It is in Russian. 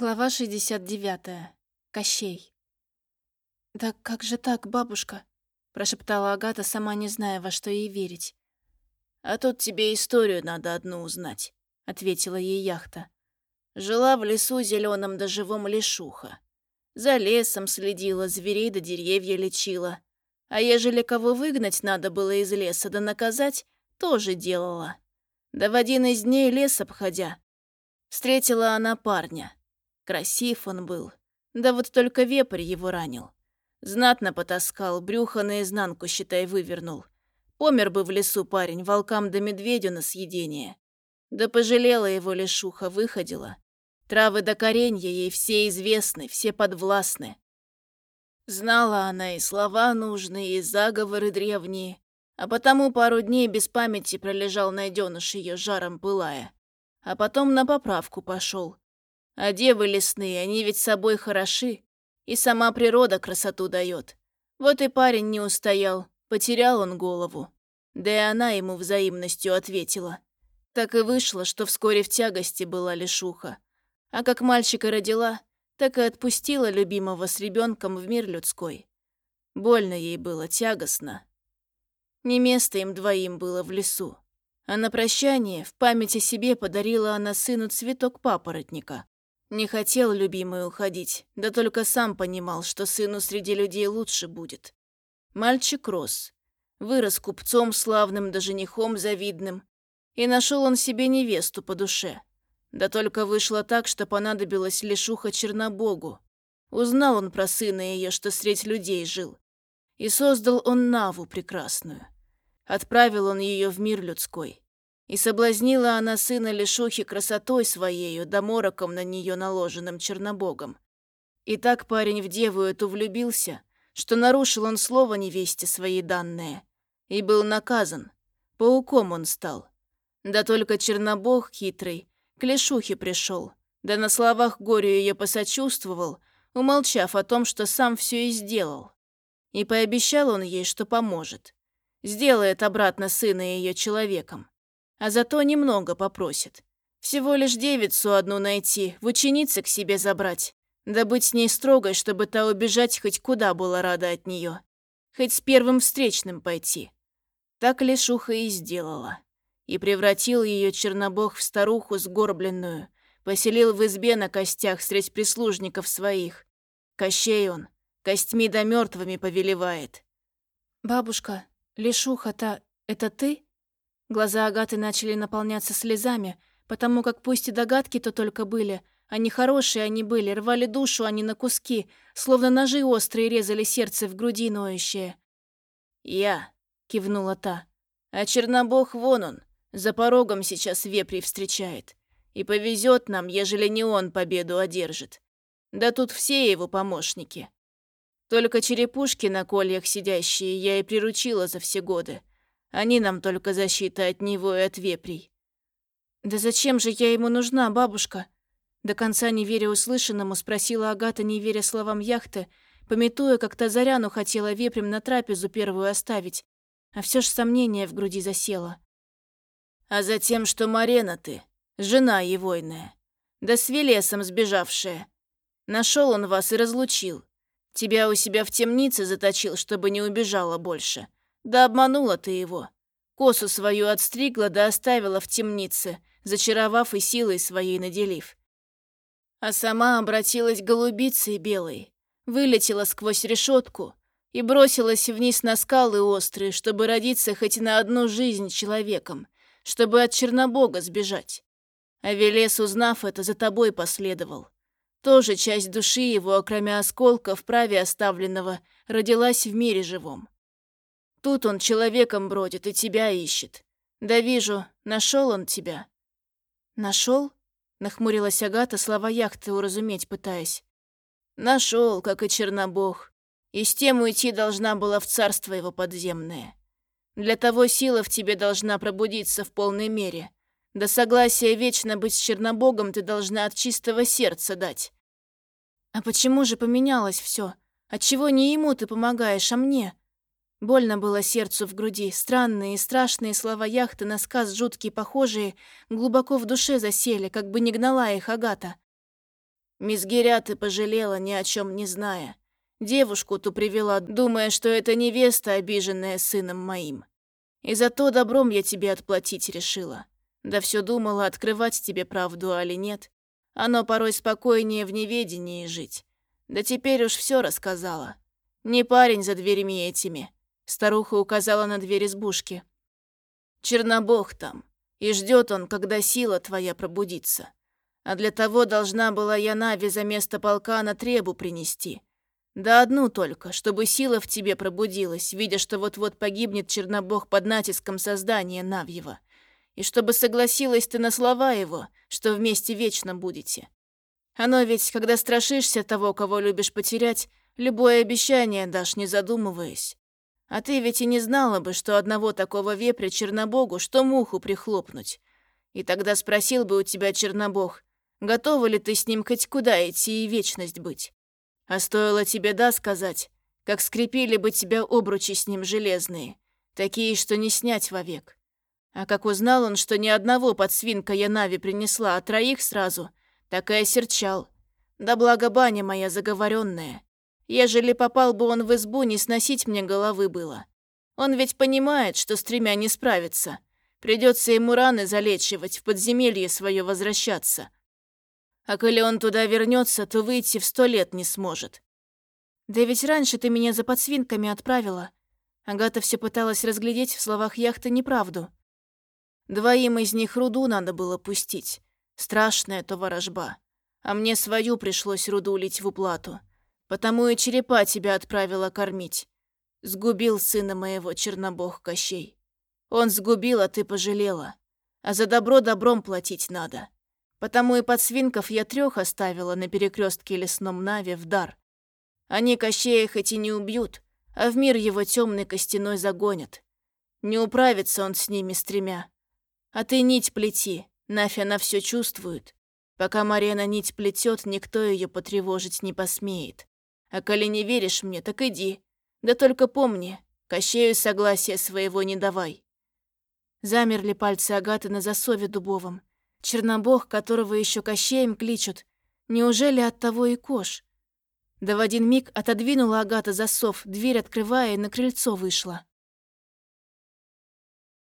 Глава 69. Кощей. «Да как же так, бабушка?» – прошептала Агата, сама не зная, во что ей верить. «А тут тебе историю надо одну узнать», – ответила ей яхта. Жила в лесу зеленом да живом лешуха. За лесом следила, зверей да деревья лечила. А ежели кого выгнать надо было из леса да наказать, тоже делала. Да в один из дней лес обходя, встретила она парня – Красив он был. Да вот только вепрь его ранил. Знатно потаскал, брюхо наизнанку, считай, вывернул. Помер бы в лесу парень, волкам да медведю на съедение. Да пожалела его лешуха, выходила. Травы до коренья ей все известны, все подвластны. Знала она и слова нужные, и заговоры древние, а потому пару дней без памяти пролежал найденыш ее жаром пылая. А потом на поправку пошел. А девы лесные, они ведь собой хороши, и сама природа красоту дает. Вот и парень не устоял, потерял он голову. Да и она ему взаимностью ответила. Так и вышло, что вскоре в тягости была лишуха. А как мальчика родила, так и отпустила любимого с ребенком в мир людской. Больно ей было, тягостно. Не место им двоим было в лесу. А на прощание в память о себе подарила она сыну цветок папоротника. Не хотел любимый уходить, да только сам понимал, что сыну среди людей лучше будет. Мальчик рос. Вырос купцом славным да женихом завидным. И нашел он себе невесту по душе. Да только вышло так, что понадобилась лишуха Чернобогу. Узнал он про сына ее, что средь людей жил. И создал он Наву прекрасную. Отправил он ее в мир людской. И соблазнила она сына Лешухи красотой своею, да мороком на нее наложенным чернобогом. И так парень в деву эту влюбился, что нарушил он слово невесте своей данное. И был наказан. Пауком он стал. Да только чернобог хитрый к Лешухе пришел, да на словах горю ее посочувствовал, умолчав о том, что сам все и сделал. И пообещал он ей, что поможет. Сделает обратно сына ее человеком а зато немного попросит. Всего лишь девицу одну найти, в ученицы к себе забрать, да быть с ней строгой, чтобы та убежать хоть куда была рада от нее, хоть с первым встречным пойти. Так Лешуха и сделала. И превратил ее Чернобог в старуху сгорбленную, поселил в избе на костях средь прислужников своих. Кощей он, костьми да мертвыми повелевает. «Бабушка, Лешуха-то это ты?» Глаза Агаты начали наполняться слезами, потому как пусть и догадки-то только были, они хорошие они были, рвали душу они на куски, словно ножи острые резали сердце в груди ноющее. «Я», — кивнула та, — «а Чернобог вон он, за порогом сейчас вепрей встречает. И повезет нам, ежели не он победу одержит. Да тут все его помощники. Только черепушки на кольях сидящие я и приручила за все годы. Они нам только защита от него и от вепрей». «Да зачем же я ему нужна, бабушка?» До конца не веря услышанному, спросила Агата, не веря словам яхты, пометуя, как Тазаряну хотела вепрем на трапезу первую оставить, а все ж сомнение в груди засело. «А затем, что Марена ты, жена егойная, да с Велесом сбежавшая. Нашел он вас и разлучил. Тебя у себя в темнице заточил, чтобы не убежала больше. Да обманула ты его. Косу свою отстригла да оставила в темнице, зачаровав и силой своей наделив. А сама обратилась голубицей белой, вылетела сквозь решетку и бросилась вниз на скалы острые, чтобы родиться хоть на одну жизнь человеком, чтобы от Чернобога сбежать. А Велес, узнав это, за тобой последовал. Тоже часть души его, кроме осколков праве оставленного, родилась в мире живом. Тут он человеком бродит и тебя ищет. Да вижу, нашел он тебя». Нашел? нахмурилась Агата, слова яхты уразуметь пытаясь. Нашел, как и Чернобог. И с тем уйти должна была в царство его подземное. Для того сила в тебе должна пробудиться в полной мере. До согласия вечно быть с Чернобогом ты должна от чистого сердца дать. А почему же поменялось все? Отчего не ему ты помогаешь, а мне? Больно было сердцу в груди. Странные и страшные слова яхты на сказ жуткие похожие, глубоко в душе засели, как бы не гнала их Агата. Мизгиря ты пожалела, ни о чем не зная. Девушку ту привела, думая, что это невеста, обиженная сыном моим. И за то добром я тебе отплатить решила. Да все думала, открывать тебе правду, али нет. Оно порой спокойнее в неведении жить. Да теперь уж все рассказала. Не парень за дверями этими. Старуха указала на дверь избушки. Чернобог там. И ждет он, когда сила твоя пробудится. А для того должна была я Нави за место полка на требу принести. Да одну только, чтобы сила в тебе пробудилась, видя, что вот-вот погибнет Чернобог под натиском создания Навьего. И чтобы согласилась ты на слова его, что вместе вечно будете. Оно ведь, когда страшишься того, кого любишь потерять, любое обещание дашь, не задумываясь. А ты ведь и не знала бы, что одного такого вепря Чернобогу, что муху прихлопнуть. И тогда спросил бы у тебя Чернобог, готова ли ты с ним хоть куда идти и вечность быть. А стоило тебе «да» сказать, как скрепили бы тебя обручи с ним железные, такие, что не снять вовек. А как узнал он, что ни одного подсвинка я Нави принесла, а троих сразу, так и осерчал. Да благо баня моя заговоренная. Ежели попал бы он в избу, не сносить мне головы было. Он ведь понимает, что с тремя не справится. Придется ему раны залечивать, в подземелье свое возвращаться. А коли он туда вернется, то выйти в сто лет не сможет. Да ведь раньше ты меня за подсвинками отправила. Агата все пыталась разглядеть в словах яхты неправду. Двоим из них руду надо было пустить. Страшная то ворожба. А мне свою пришлось руду лить в уплату. Потому и черепа тебя отправила кормить. Сгубил сына моего Чернобог Кощей. Он сгубил, а ты пожалела. А за добро добром платить надо. Потому и подсвинков я трех оставила на перекрестке лесном Наве в дар. Они Кощея хоть и не убьют, а в мир его темный костяной загонят. Не управится он с ними с тремя. А ты нить плети, Нафь она все чувствует. Пока Марена нить плетет, никто ее потревожить не посмеет. А коли не веришь мне, так иди. Да только помни, Кощею согласия своего не давай. Замерли пальцы Агаты на засове дубовом. Чернобог, которого еще Кощеем кличут. Неужели от того и кош? Да в один миг отодвинула Агата засов, дверь открывая и на крыльцо вышла.